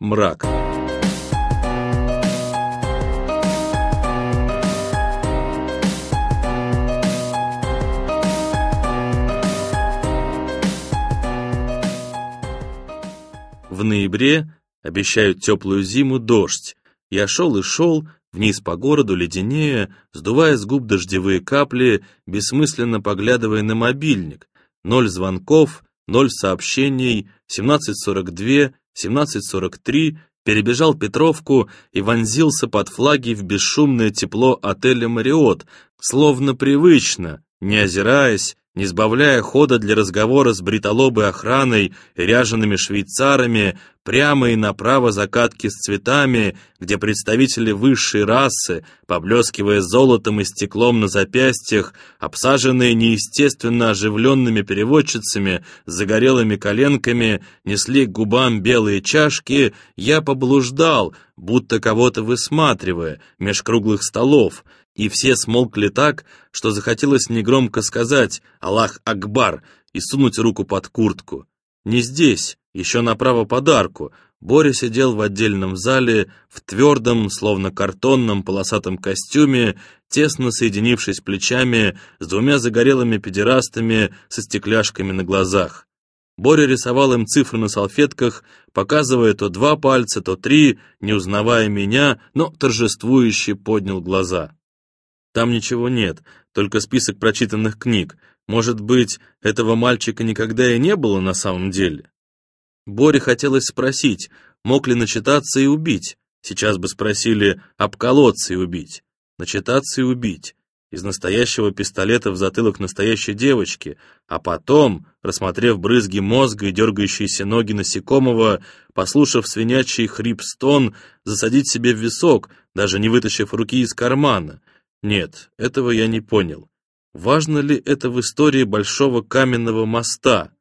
Мрак. В ноябре обещают теплую зиму дождь. Я шел и шел, вниз по городу, леденее, сдувая с губ дождевые капли, бессмысленно поглядывая на мобильник. Ноль звонков, ноль сообщений, 17.42, 17.43, перебежал Петровку и вонзился под флаги в бесшумное тепло отеля «Мариот», словно привычно, не озираясь, не сбавляя хода для разговора с бритолобой охраной, ряжеными швейцарами, прямо и направо закатки с цветами, где представители высшей расы, поблескивая золотом и стеклом на запястьях, обсаженные неестественно оживленными переводчицами с загорелыми коленками, несли к губам белые чашки, я поблуждал, будто кого-то высматривая, меж круглых столов, и все смолкли так, что захотелось негромко сказать «Аллах Акбар» и сунуть руку под куртку. Не здесь, еще направо подарку. Боря сидел в отдельном зале, в твердом, словно картонном полосатом костюме, тесно соединившись плечами с двумя загорелыми педерастами со стекляшками на глазах. Боря рисовал им цифры на салфетках, показывая то два пальца, то три, не узнавая меня, но торжествующе поднял глаза. Там ничего нет, только список прочитанных книг. Может быть, этого мальчика никогда и не было на самом деле? Боре хотелось спросить, мог ли начитаться и убить. Сейчас бы спросили, обколоться и убить. Начитаться и убить. Из настоящего пистолета в затылок настоящей девочки, а потом, рассмотрев брызги мозга и дергающиеся ноги насекомого, послушав свинячий хрип-стон, засадить себе в висок, даже не вытащив руки из кармана. Нет, этого я не понял. Важно ли это в истории Большого каменного моста?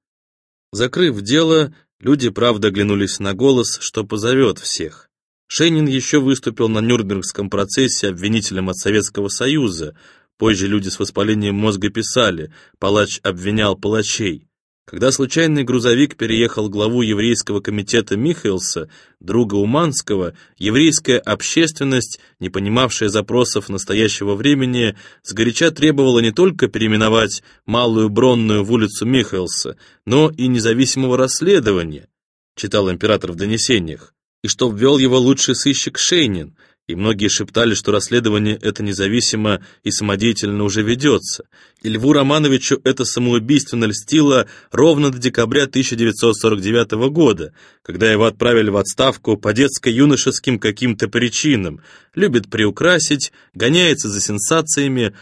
Закрыв дело, люди правда оглянулись на голос, что позовет всех. Шейнин еще выступил на Нюрнбергском процессе обвинителем от Советского Союза. Позже люди с воспалением мозга писали, палач обвинял палачей. Когда случайный грузовик переехал главу еврейского комитета Михаэлса, друга Уманского, еврейская общественность, не понимавшая запросов настоящего времени, сгоряча требовала не только переименовать Малую Бронную в улицу Михаэлса, но и независимого расследования, читал император в донесениях, и что ввел его лучший сыщик Шейнин – и многие шептали, что расследование это независимо и самодеятельно уже ведется. И Льву Романовичу это самоубийственно льстило ровно до декабря 1949 года, когда его отправили в отставку по детско-юношеским каким-то причинам. Любит приукрасить, гоняется за сенсациями.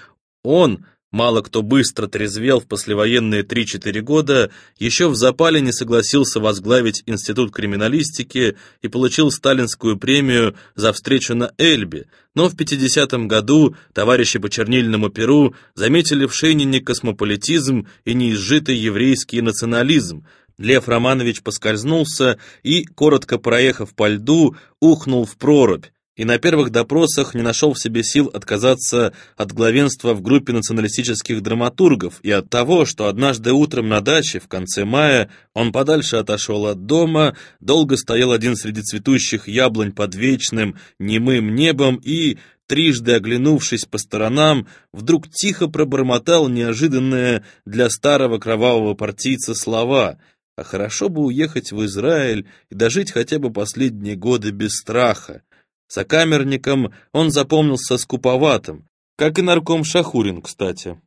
Он, Мало кто быстро трезвел в послевоенные 3-4 года, еще в запале не согласился возглавить Институт криминалистики и получил сталинскую премию за встречу на Эльбе, но в 50-м году товарищи по чернильному перу заметили в Шейнине космополитизм и неизжитый еврейский национализм, Лев Романович поскользнулся и, коротко проехав по льду, ухнул в прорубь, и на первых допросах не нашел в себе сил отказаться от главенства в группе националистических драматургов и от того, что однажды утром на даче в конце мая он подальше отошел от дома, долго стоял один среди цветущих яблонь под вечным, немым небом и, трижды оглянувшись по сторонам, вдруг тихо пробормотал неожиданное для старого кровавого партийца слова «А хорошо бы уехать в Израиль и дожить хотя бы последние годы без страха». Сокамерником он запомнился скуповатым, как и нарком Шахурин, кстати.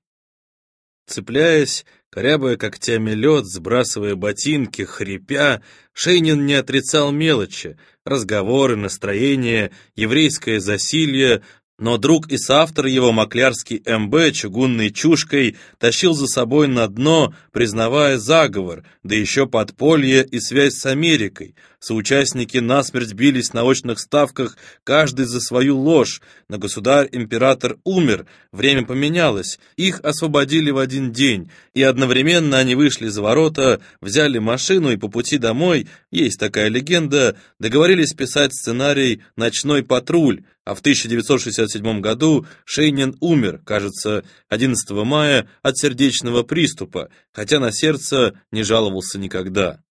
Цепляясь, корябая когтями лед, сбрасывая ботинки, хрипя, Шейнин не отрицал мелочи, разговоры, настроение, еврейское засилье, но друг и соавтор его Маклярский МБ чугунной чушкой тащил за собой на дно, признавая заговор, да еще подполье и связь с Америкой. Соучастники насмерть бились на очных ставках, каждый за свою ложь, но государь-император умер, время поменялось, их освободили в один день, и одновременно они вышли за ворота, взяли машину и по пути домой, есть такая легенда, договорились писать сценарий «Ночной патруль», а в 1967 году Шейнин умер, кажется, 11 мая от сердечного приступа, хотя на сердце не жаловался никогда.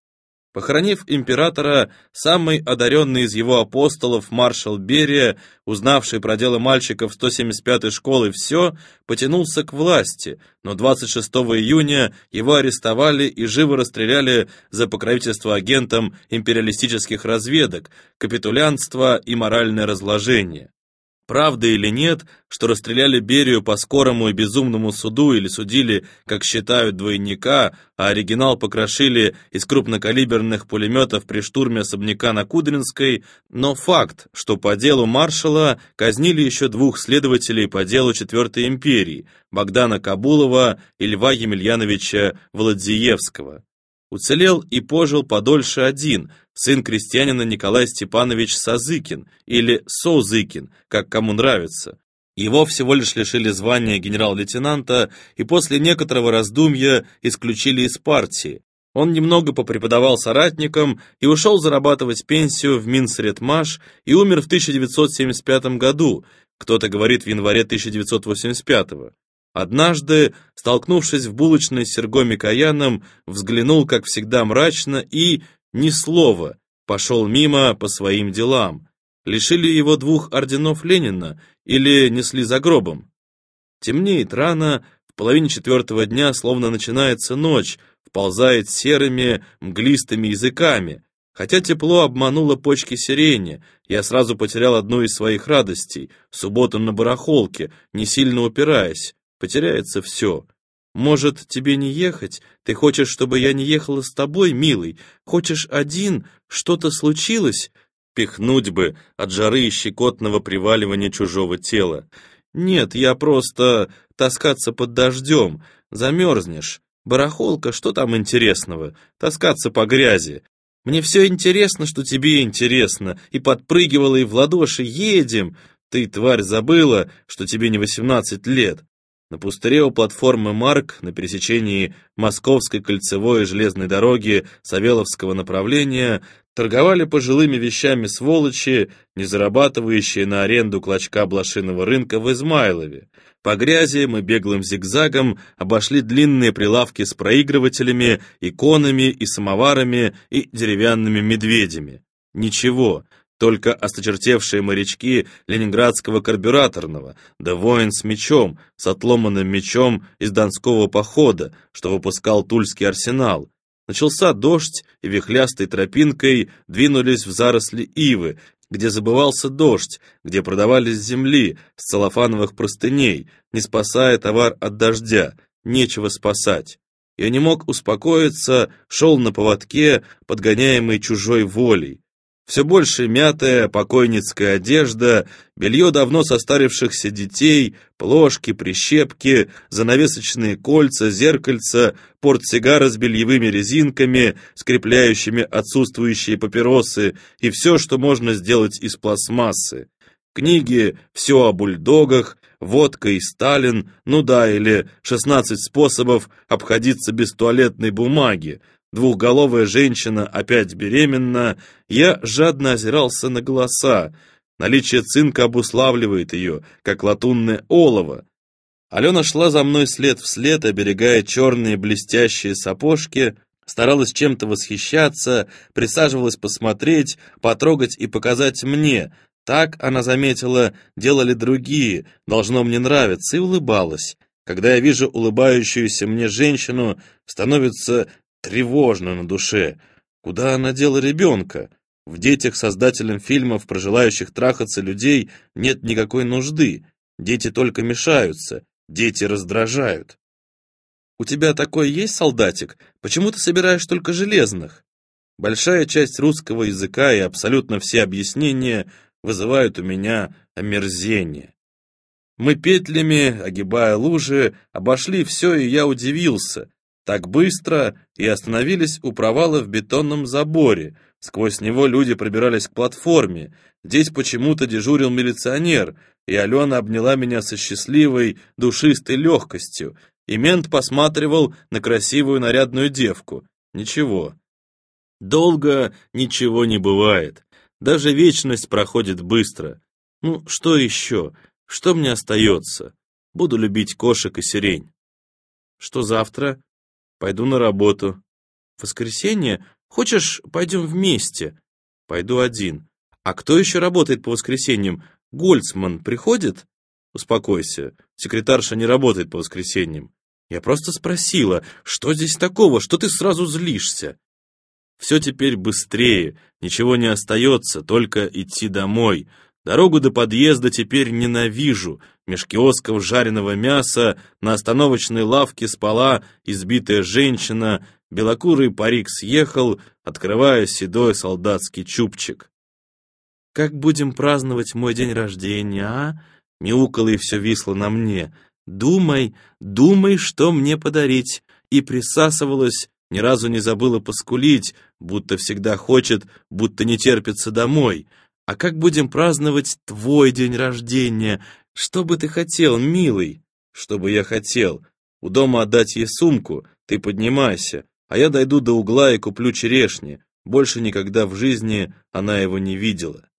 Похоронив императора, самый одаренный из его апостолов маршал Берия, узнавший про дело мальчиков 175-й школы все, потянулся к власти, но 26 июня его арестовали и живо расстреляли за покровительство агентам империалистических разведок, капитулянство и моральное разложение. Правда или нет, что расстреляли Берию по скорому и безумному суду или судили, как считают, двойника, а оригинал покрошили из крупнокалиберных пулеметов при штурме особняка на Кудринской, но факт, что по делу маршала казнили еще двух следователей по делу Четвертой империи, Богдана Кабулова и Льва Емельяновича Владзиевского. Уцелел и пожил подольше один, сын крестьянина Николай Степанович Сазыкин, или Соузыкин, как кому нравится. Его всего лишь лишили звания генерал-лейтенанта и после некоторого раздумья исключили из партии. Он немного попреподавал соратникам и ушел зарабатывать пенсию в Минсредмаш и умер в 1975 году, кто-то говорит в январе 1985 года. Однажды, столкнувшись в булочной с Серго Микояном, взглянул, как всегда, мрачно и, ни слова, пошел мимо по своим делам. Лишили его двух орденов Ленина или несли за гробом. Темнеет рано, в половине четвертого дня словно начинается ночь, вползает серыми, мглистыми языками. Хотя тепло обмануло почки сирени, я сразу потерял одну из своих радостей — субботу на барахолке, не сильно упираясь потеряется все. Может, тебе не ехать? Ты хочешь, чтобы я не ехала с тобой, милый? Хочешь один? Что-то случилось? Пихнуть бы от жары и щекотного приваливания чужого тела. Нет, я просто таскаться под дождем. Замерзнешь. Барахолка, что там интересного? Таскаться по грязи. Мне все интересно, что тебе интересно. И подпрыгивала, и в ладоши. Едем. Ты, тварь, забыла, что тебе не восемнадцать лет. На пустыре у платформы «Марк» на пересечении Московской кольцевой железной дороги Савеловского направления торговали пожилыми вещами сволочи, не зарабатывающие на аренду клочка блошиного рынка в Измайлове. По грязи мы беглым зигзагом обошли длинные прилавки с проигрывателями, иконами и самоварами и деревянными медведями. Ничего, только осточертевшие морячки ленинградского карбюраторного, да воин с мечом, с отломанным мечом из донского похода, что выпускал Тульский арсенал. Начался дождь, и вихлястой тропинкой двинулись в заросли ивы, где забывался дождь, где продавались земли с целлофановых простыней, не спасая товар от дождя, нечего спасать. Я не мог успокоиться, шел на поводке, подгоняемый чужой волей. Все больше мятая покойницкая одежда, белье давно состарившихся детей, плошки, прищепки, занавесочные кольца, зеркальца, портсигара с бельевыми резинками, скрепляющими отсутствующие папиросы и все, что можно сделать из пластмассы. Книги «Все о бульдогах», «Водка и Сталин», ну да, или «16 способов обходиться без туалетной бумаги», двухголовая женщина опять беременна, я жадно озирался на голоса. Наличие цинка обуславливает ее, как латунное олово. Алена шла за мной след в след, оберегая черные блестящие сапожки, старалась чем-то восхищаться, присаживалась посмотреть, потрогать и показать мне. Так, она заметила, делали другие, должно мне нравиться, и улыбалась. Когда я вижу улыбающуюся мне женщину, становится Тревожно на душе. Куда она дела ребенка? В детях создателям фильмов, про желающих трахаться людей, нет никакой нужды. Дети только мешаются, дети раздражают. «У тебя такой есть солдатик? Почему ты собираешь только железных?» Большая часть русского языка и абсолютно все объяснения вызывают у меня омерзение. Мы петлями, огибая лужи, обошли все, и я удивился так быстро и остановились у провала в бетонном заборе. Сквозь него люди пробирались к платформе. Здесь почему-то дежурил милиционер, и Алена обняла меня со счастливой, душистой легкостью, и мент посматривал на красивую нарядную девку. Ничего. Долго ничего не бывает. Даже вечность проходит быстро. Ну, что еще? Что мне остается? Буду любить кошек и сирень. Что завтра? Пойду на работу. В воскресенье? Хочешь, пойдем вместе? Пойду один. А кто еще работает по воскресеньям? Гольцман приходит? Успокойся, секретарша не работает по воскресеньям. Я просто спросила, что здесь такого, что ты сразу злишься? Все теперь быстрее, ничего не остается, только идти домой. Дорогу до подъезда теперь ненавижу. Меж киосков жареного мяса на остановочной лавке спала избитая женщина, белокурый парик съехал, открывая седой солдатский чубчик. «Как будем праздновать мой день рождения, а?» Мяукало и все висло на мне. «Думай, думай, что мне подарить!» И присасывалась, ни разу не забыла поскулить, будто всегда хочет, будто не терпится домой. «А как будем праздновать твой день рождения? Что бы ты хотел, милый?» «Что бы я хотел? У дома отдать ей сумку, ты поднимайся, а я дойду до угла и куплю черешни. Больше никогда в жизни она его не видела».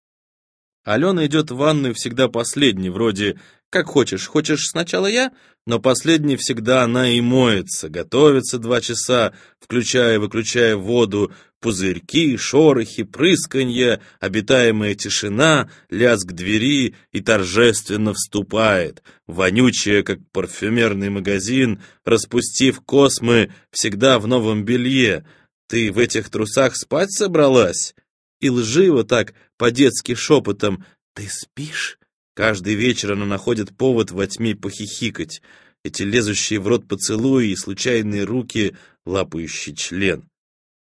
Алена идет в ванную всегда последней, вроде «как хочешь, хочешь сначала я?» Но последней всегда она и моется, готовится два часа, включая и выключая воду, пузырьки, шорохи, прысканье, обитаемая тишина, лязг двери и торжественно вступает, вонючая, как парфюмерный магазин, распустив космы, всегда в новом белье. «Ты в этих трусах спать собралась?» И лживо так, по-детски шепотом «Ты спишь?» Каждый вечер она находит повод во тьме похихикать. Эти лезущие в рот поцелуи и случайные руки, лапающий член.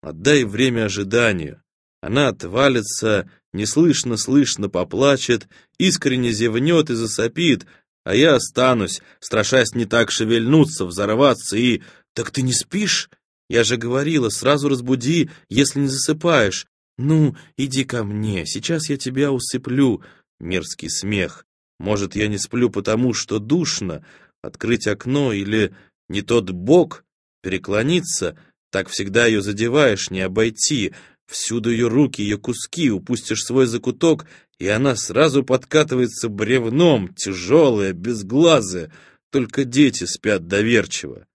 Отдай время ожиданию. Она отвалится, неслышно-слышно поплачет, искренне зевнет и засопит, а я останусь, страшась не так шевельнуться, взорваться и... «Так ты не спишь?» Я же говорила, сразу разбуди, если не засыпаешь. «Ну, иди ко мне, сейчас я тебя усыплю». Мерзкий смех. Может, я не сплю потому, что душно? Открыть окно или не тот бок? Переклониться? Так всегда ее задеваешь, не обойти. Всюду ее руки, ее куски, упустишь свой закуток, и она сразу подкатывается бревном, тяжелая, безглазая. Только дети спят доверчиво.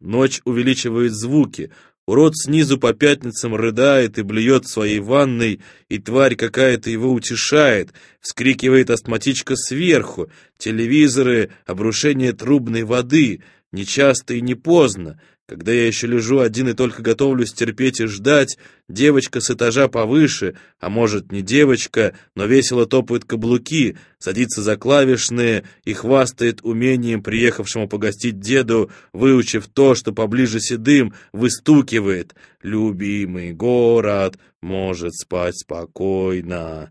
Ночь увеличивает звуки, Урод снизу по пятницам рыдает и блюет своей ванной, и тварь какая-то его утешает, вскрикивает астматичка сверху, телевизоры, обрушение трубной воды, нечасто и не поздно, когда я еще лежу один и только готовлюсь терпеть и ждать, девочка с этажа повыше, а может не девочка, но весело топает каблуки, садится за клавишные и хвастает умением приехавшему погостить деду, выучив то, что поближе седым, выстукивает «Любимый город может спать спокойно».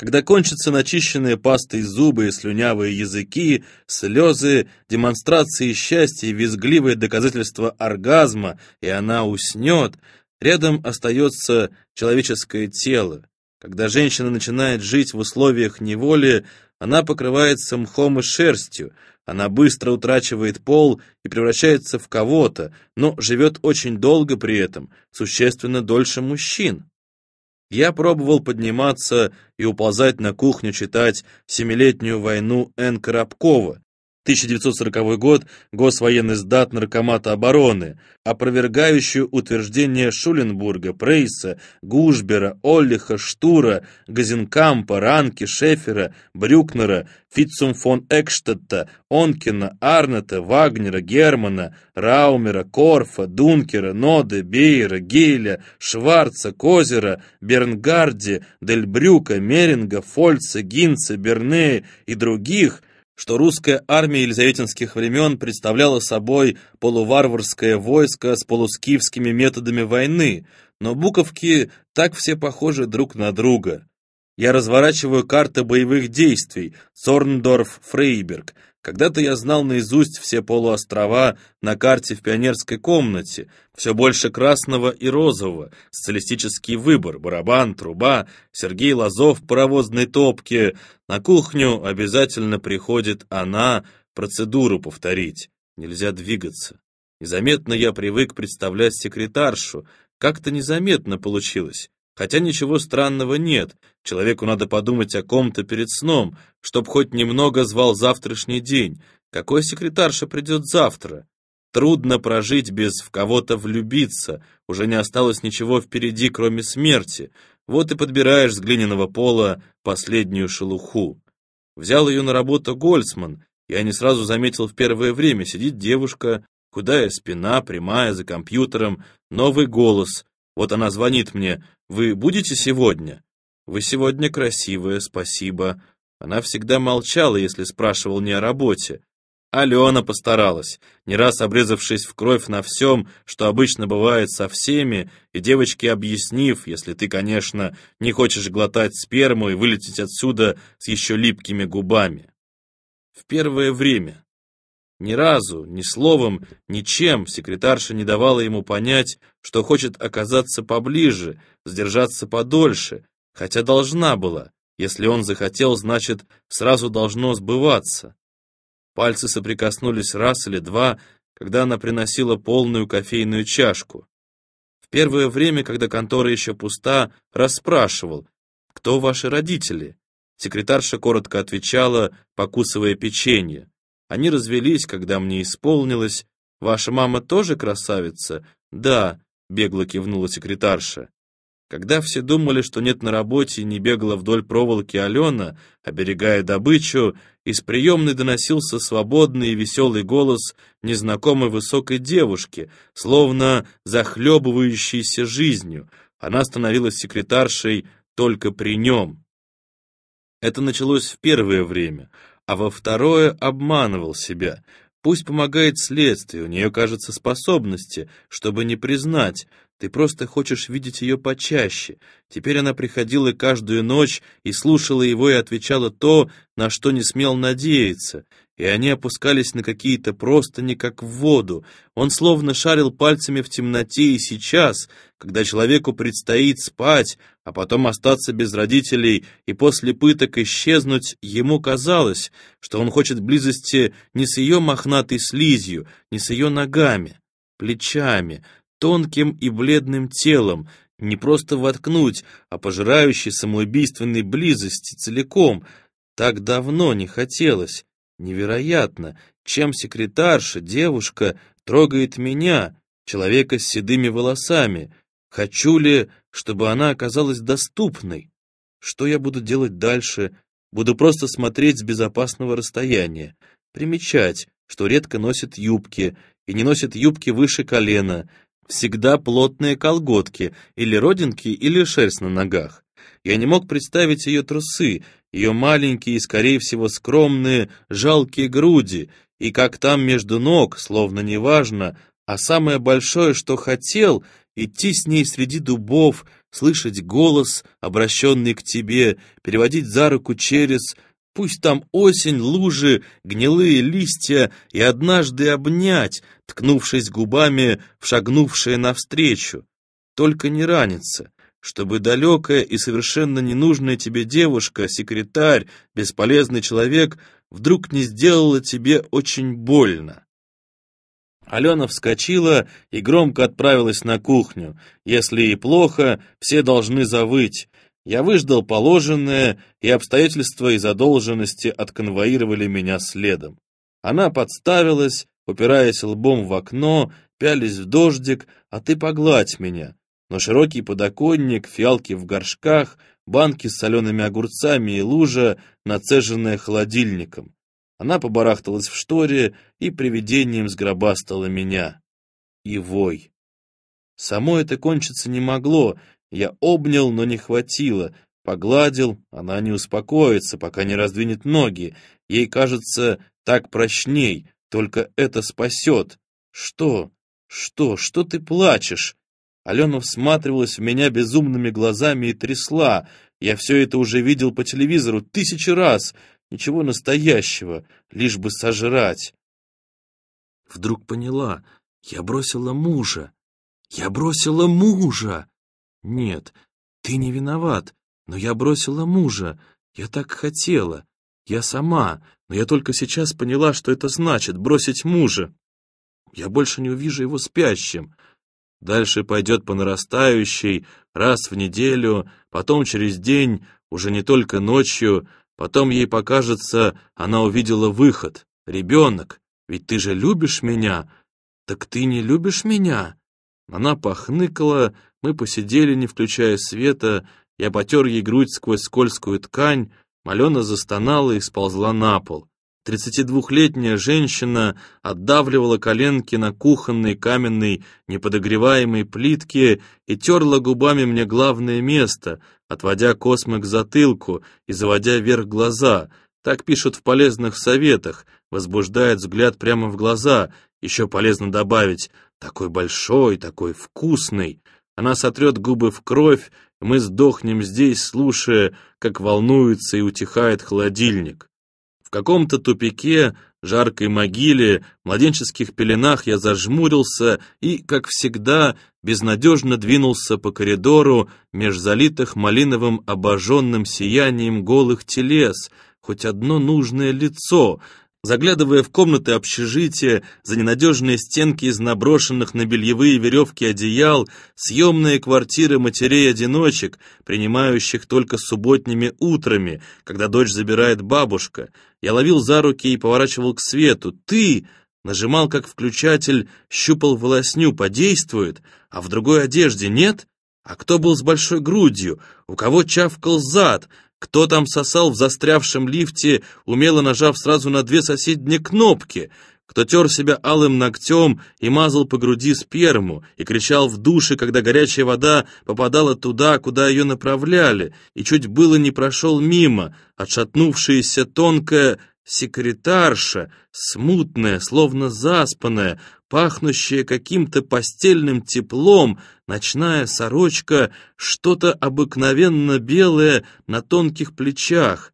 Когда кончатся начищенные пастой зубы и слюнявые языки, слезы, демонстрации счастья и визгливое доказательство оргазма, и она уснет, рядом остается человеческое тело. Когда женщина начинает жить в условиях неволи, она покрывается мхом и шерстью, она быстро утрачивает пол и превращается в кого-то, но живет очень долго при этом, существенно дольше мужчин. Я пробовал подниматься и уползать на кухню читать «Семилетнюю войну» Н. Коробкова, 1940 год, Госвоенный сдат Наркомата обороны, опровергающую утверждение Шуленбурга, Прейса, Гушбера, Оллиха, Штура, Газенкампа, Ранки, Шефера, Брюкнера, Фитцум фон Экштадта, Онкина, Арнета, Вагнера, Германа, Раумера, Корфа, Дункера, Ноде, Бейера, Гейля, Шварца, Козера, Бернгарди, Дельбрюка, Меринга, Фольца, Гинца, Бернея и других – что русская армия елизаветинских времен представляла собой полуварварское войско с полускифскими методами войны, но буковки так все похожи друг на друга. Я разворачиваю карты боевых действий, Цорндорф, Фрейберг, когда-то я знал наизусть все полуострова на карте в пионерской комнате, все больше красного и розового, социалистический выбор, барабан, труба, Сергей Лазов в паровозной топке. На кухню обязательно приходит она процедуру повторить. Нельзя двигаться. Незаметно я привык представлять секретаршу. Как-то незаметно получилось. Хотя ничего странного нет, человеку надо подумать о ком-то перед сном, чтоб хоть немного звал завтрашний день. Какой секретарша придет завтра? Трудно прожить без в кого-то влюбиться, уже не осталось ничего впереди, кроме смерти. Вот и подбираешь с глиняного пола последнюю шелуху. Взял ее на работу Гольцман, я не сразу заметил в первое время, сидит девушка, худая спина, прямая, за компьютером, новый голос. Вот она звонит мне, вы будете сегодня? Вы сегодня красивая, спасибо. Она всегда молчала, если спрашивал не о работе. Алена постаралась, не раз обрезавшись в кровь на всем, что обычно бывает со всеми, и девочке объяснив, если ты, конечно, не хочешь глотать сперму и вылететь отсюда с еще липкими губами. В первое время. Ни разу, ни словом, ничем секретарша не давала ему понять, что хочет оказаться поближе, сдержаться подольше, хотя должна была. Если он захотел, значит, сразу должно сбываться. Пальцы соприкоснулись раз или два, когда она приносила полную кофейную чашку. В первое время, когда контора еще пуста, расспрашивал, «Кто ваши родители?» Секретарша коротко отвечала, покусывая печенье. Они развелись, когда мне исполнилось. «Ваша мама тоже красавица?» «Да», — бегло кивнула секретарша. Когда все думали, что нет на работе и не бегала вдоль проволоки Алена, оберегая добычу, из приемной доносился свободный и веселый голос незнакомой высокой девушки, словно захлебывающейся жизнью. Она становилась секретаршей только при нем. Это началось в первое время, а во второе обманывал себя. Пусть помогает следствию, у нее, кажется, способности, чтобы не признать, ты просто хочешь видеть ее почаще. Теперь она приходила каждую ночь и слушала его и отвечала то, на что не смел надеяться. И они опускались на какие-то простыни, как в воду. Он словно шарил пальцами в темноте и сейчас, когда человеку предстоит спать, а потом остаться без родителей и после пыток исчезнуть, ему казалось, что он хочет близости не с ее мохнатой слизью, не с ее ногами, плечами, тонким и бледным телом, не просто воткнуть, а пожирающей самоубийственной близости целиком. Так давно не хотелось. Невероятно, чем секретарша, девушка, трогает меня, человека с седыми волосами. Хочу ли, чтобы она оказалась доступной? Что я буду делать дальше? Буду просто смотреть с безопасного расстояния, примечать, что редко носит юбки и не носит юбки выше колена, всегда плотные колготки, или родинки, или шерсть на ногах. Я не мог представить ее трусы, ее маленькие и, скорее всего, скромные, жалкие груди, и как там между ног, словно неважно, а самое большое, что хотел, идти с ней среди дубов, слышать голос, обращенный к тебе, переводить за руку через Пусть там осень, лужи, гнилые листья, и однажды обнять, ткнувшись губами в шагнувшее навстречу. Только не раниться, чтобы далекая и совершенно ненужная тебе девушка, секретарь, бесполезный человек, вдруг не сделала тебе очень больно. Алена вскочила и громко отправилась на кухню. Если и плохо, все должны завыть. Я выждал положенное, и обстоятельства и задолженности отконвоировали меня следом. Она подставилась, упираясь лбом в окно, пялись в дождик, а ты погладь меня. Но широкий подоконник, фиалки в горшках, банки с солеными огурцами и лужа, нацеженная холодильником. Она побарахталась в шторе и привидением сгробастала меня. И вой. Само это кончиться не могло, я обнял, но не хватило. Погладил, она не успокоится, пока не раздвинет ноги. Ей кажется, так прочней, только это спасет. Что? Что? Что ты плачешь? Алена всматривалась в меня безумными глазами и трясла. Я все это уже видел по телевизору тысячи раз. Ничего настоящего, лишь бы сожрать. Вдруг поняла, я бросила мужа. Я бросила мужа! Нет, ты не виноват, но я бросила мужа. Я так хотела. Я сама, но я только сейчас поняла, что это значит — бросить мужа. Я больше не увижу его спящим. Дальше пойдет по нарастающей, раз в неделю, потом через день, уже не только ночью, потом ей покажется, она увидела выход. Ребенок, ведь ты же любишь меня. «Так ты не любишь меня?» Она похныкала, мы посидели, не включая света, я потер ей грудь сквозь скользкую ткань, Малена застонала и сползла на пол. Тридцатидвухлетняя женщина отдавливала коленки на кухонной каменной неподогреваемой плитке и терла губами мне главное место, отводя космы к затылку и заводя вверх глаза. Так пишут в полезных советах, возбуждает взгляд прямо в глаза. Еще полезно добавить «такой большой, такой вкусный». Она сотрет губы в кровь, мы сдохнем здесь, слушая, как волнуется и утихает холодильник. В каком-то тупике, жаркой могиле, младенческих пеленах я зажмурился и, как всегда, безнадежно двинулся по коридору меж залитых малиновым обожженным сиянием голых телес, хоть одно нужное лицо, заглядывая в комнаты общежития, за ненадежные стенки из наброшенных на бельевые веревки одеял, съемные квартиры матерей-одиночек, принимающих только субботними утрами, когда дочь забирает бабушка. Я ловил за руки и поворачивал к свету. «Ты!» Нажимал как включатель, щупал волосню, подействует, а в другой одежде нет? А кто был с большой грудью? У кого чавкал зад? Кто там сосал в застрявшем лифте, умело нажав сразу на две соседние кнопки? Кто тер себя алым ногтем и мазал по груди сперму, и кричал в душе, когда горячая вода попадала туда, куда ее направляли, и чуть было не прошел мимо, отшатнувшаяся тонкая секретарша, смутная, словно заспанная, пахнущая каким-то постельным теплом, ночная сорочка, что-то обыкновенно белое на тонких плечах.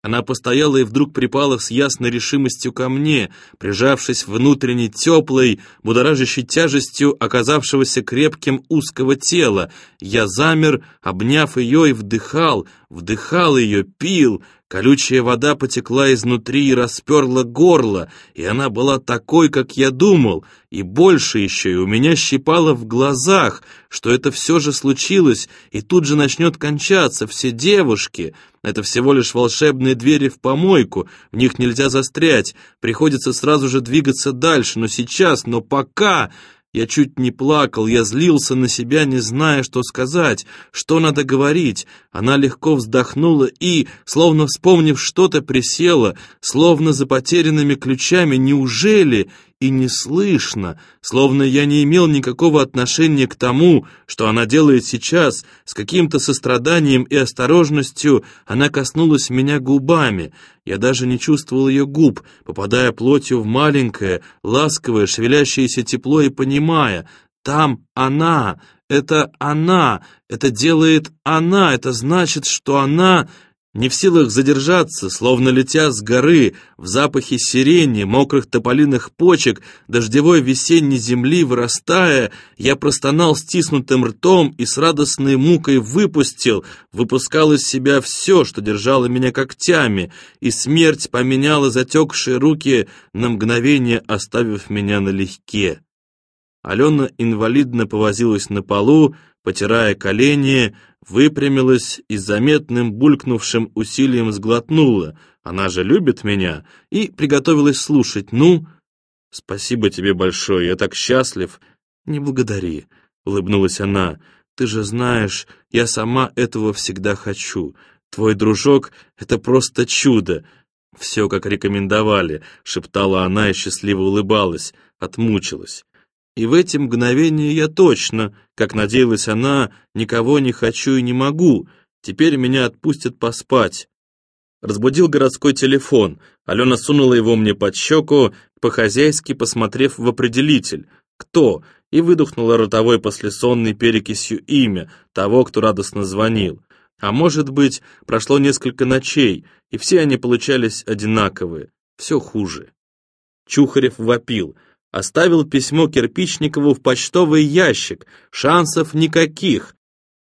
Она постояла и вдруг припала с ясной решимостью ко мне, прижавшись внутренней теплой, будоражащей тяжестью оказавшегося крепким узкого тела. Я замер, обняв ее и вдыхал, вдыхал ее, пил, Колючая вода потекла изнутри и расперла горло, и она была такой, как я думал, и больше еще, и у меня щипало в глазах, что это все же случилось, и тут же начнет кончаться. Все девушки — это всего лишь волшебные двери в помойку, в них нельзя застрять, приходится сразу же двигаться дальше, но сейчас, но пока... Я чуть не плакал, я злился на себя, не зная, что сказать, что надо говорить. Она легко вздохнула и, словно вспомнив что-то, присела, словно за потерянными ключами. Неужели? И не слышно, словно я не имел никакого отношения к тому, что она делает сейчас, с каким-то состраданием и осторожностью она коснулась меня губами. Я даже не чувствовал ее губ, попадая плотью в маленькое, ласковое, шевелящееся тепло и понимая, там она, это она, это делает она, это значит, что она не в силах задержаться, словно летя с горы, в запахе сирени, мокрых тополиных почек, дождевой весенней земли вырастая, я простонал стиснутым ртом и с радостной мукой выпустил, выпускал из себя все, что держало меня когтями, и смерть поменяла затекшие руки на мгновение, оставив меня налегке. Алена инвалидно повозилась на полу, потирая колени, выпрямилась и заметным булькнувшим усилием сглотнула. Она же любит меня. И приготовилась слушать. Ну, спасибо тебе большое, я так счастлив. Не благодари, улыбнулась она. Ты же знаешь, я сама этого всегда хочу. Твой дружок — это просто чудо. Все, как рекомендовали, шептала она и счастливо улыбалась, отмучилась. И в эти мгновения я точно, как надеялась она, никого не хочу и не могу. Теперь меня отпустят поспать. Разбудил городской телефон. Алена сунула его мне под щеку, по-хозяйски посмотрев в определитель. «Кто?» и выдохнула ротовой послесонной перекисью имя того, кто радостно звонил. А может быть, прошло несколько ночей, и все они получались одинаковые. Все хуже. Чухарев вопил. Оставил письмо Кирпичникову в почтовый ящик. Шансов никаких.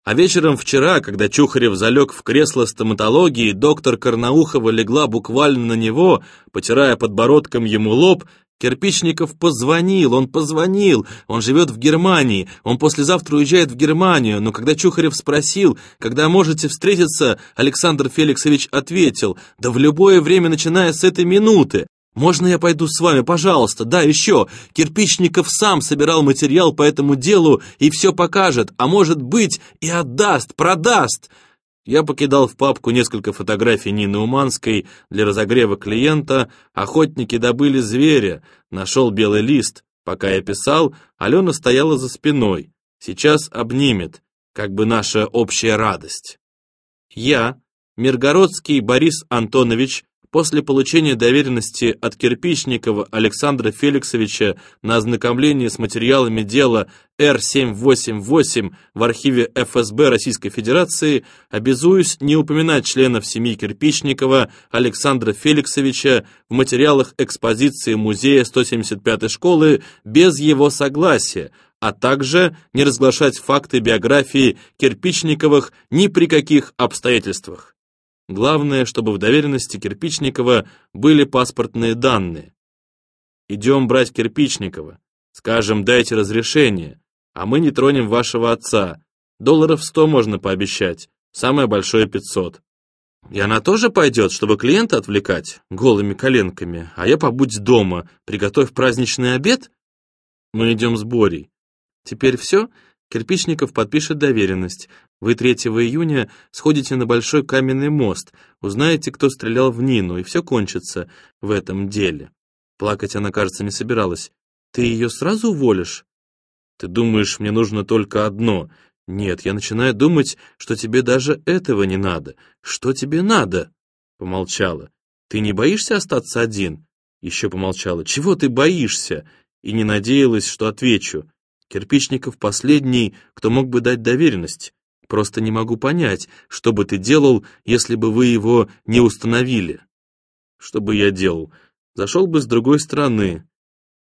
А вечером вчера, когда Чухарев залег в кресло стоматологии, доктор Карнаухова легла буквально на него, потирая подбородком ему лоб, Кирпичников позвонил, он позвонил, он живет в Германии, он послезавтра уезжает в Германию, но когда Чухарев спросил, когда можете встретиться, Александр Феликсович ответил, да в любое время, начиная с этой минуты. Можно я пойду с вами, пожалуйста? Да, еще. Кирпичников сам собирал материал по этому делу и все покажет, а может быть и отдаст, продаст. Я покидал в папку несколько фотографий Нины Уманской для разогрева клиента. Охотники добыли зверя, нашел белый лист. Пока я писал, Алена стояла за спиной. Сейчас обнимет, как бы наша общая радость. Я, Миргородский Борис Антонович, После получения доверенности от Кирпичникова Александра Феликсовича на ознакомление с материалами дела Р-788 в архиве ФСБ Российской Федерации обязуюсь не упоминать членов семьи Кирпичникова Александра Феликсовича в материалах экспозиции музея 175-й школы без его согласия, а также не разглашать факты биографии Кирпичниковых ни при каких обстоятельствах. Главное, чтобы в доверенности Кирпичникова были паспортные данные. Идем брать Кирпичникова. Скажем, дайте разрешение, а мы не тронем вашего отца. Долларов сто можно пообещать, самое большое пятьсот. И она тоже пойдет, чтобы клиента отвлекать голыми коленками, а я побудь дома, приготовь праздничный обед? Мы идем с Борей. Теперь все? Кирпичников подпишет доверенность. Вы 3 июня сходите на Большой каменный мост, узнаете, кто стрелял в Нину, и все кончится в этом деле. Плакать она, кажется, не собиралась. Ты ее сразу уволишь? Ты думаешь, мне нужно только одно? Нет, я начинаю думать, что тебе даже этого не надо. Что тебе надо? Помолчала. Ты не боишься остаться один? Еще помолчала. Чего ты боишься? И не надеялась, что отвечу. Кирпичников последний, кто мог бы дать доверенность. Просто не могу понять, что бы ты делал, если бы вы его не установили. Что бы я делал? Зашел бы с другой стороны.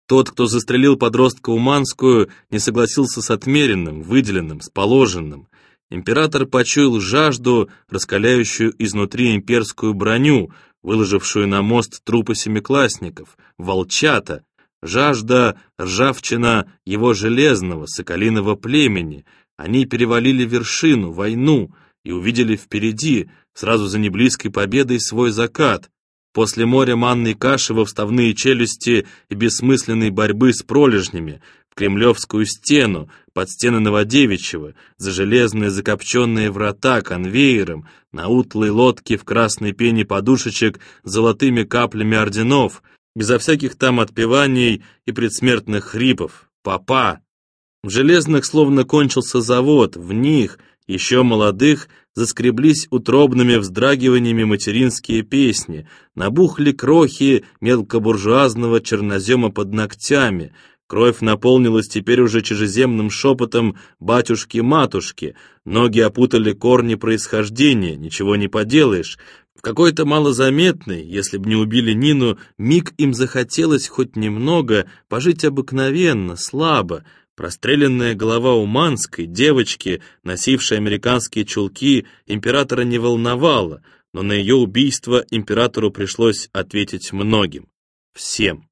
Тот, кто застрелил подростка Уманскую, не согласился с отмеренным, выделенным, с положенным. Император почуял жажду, раскаляющую изнутри имперскую броню, выложившую на мост трупы семиклассников, волчата, Жажда, ржавчина его железного, соколиного племени. Они перевалили вершину, войну, и увидели впереди, сразу за неблизкой победой, свой закат. После моря манной каши во вставные челюсти и бессмысленной борьбы с пролежнями, в Кремлевскую стену, под стены Новодевичьего, за железные закопченные врата конвейером, на утлой лодке в красной пене подушечек с золотыми каплями орденов — безо всяких там отпеваний и предсмертных хрипов. Папа! В железных словно кончился завод, в них, еще молодых, заскреблись утробными вздрагиваниями материнские песни, набухли крохи мелкобуржуазного чернозема под ногтями, кровь наполнилась теперь уже чужеземным шепотом «батюшки-матушки», ноги опутали корни происхождения, ничего не поделаешь, в какой-то малозаметный, если б не убили Нину, миг им захотелось хоть немного пожить обыкновенно, слабо. Простреленная голова Уманской, девочки, носившей американские чулки, императора не волновала, но на ее убийство императору пришлось ответить многим. Всем.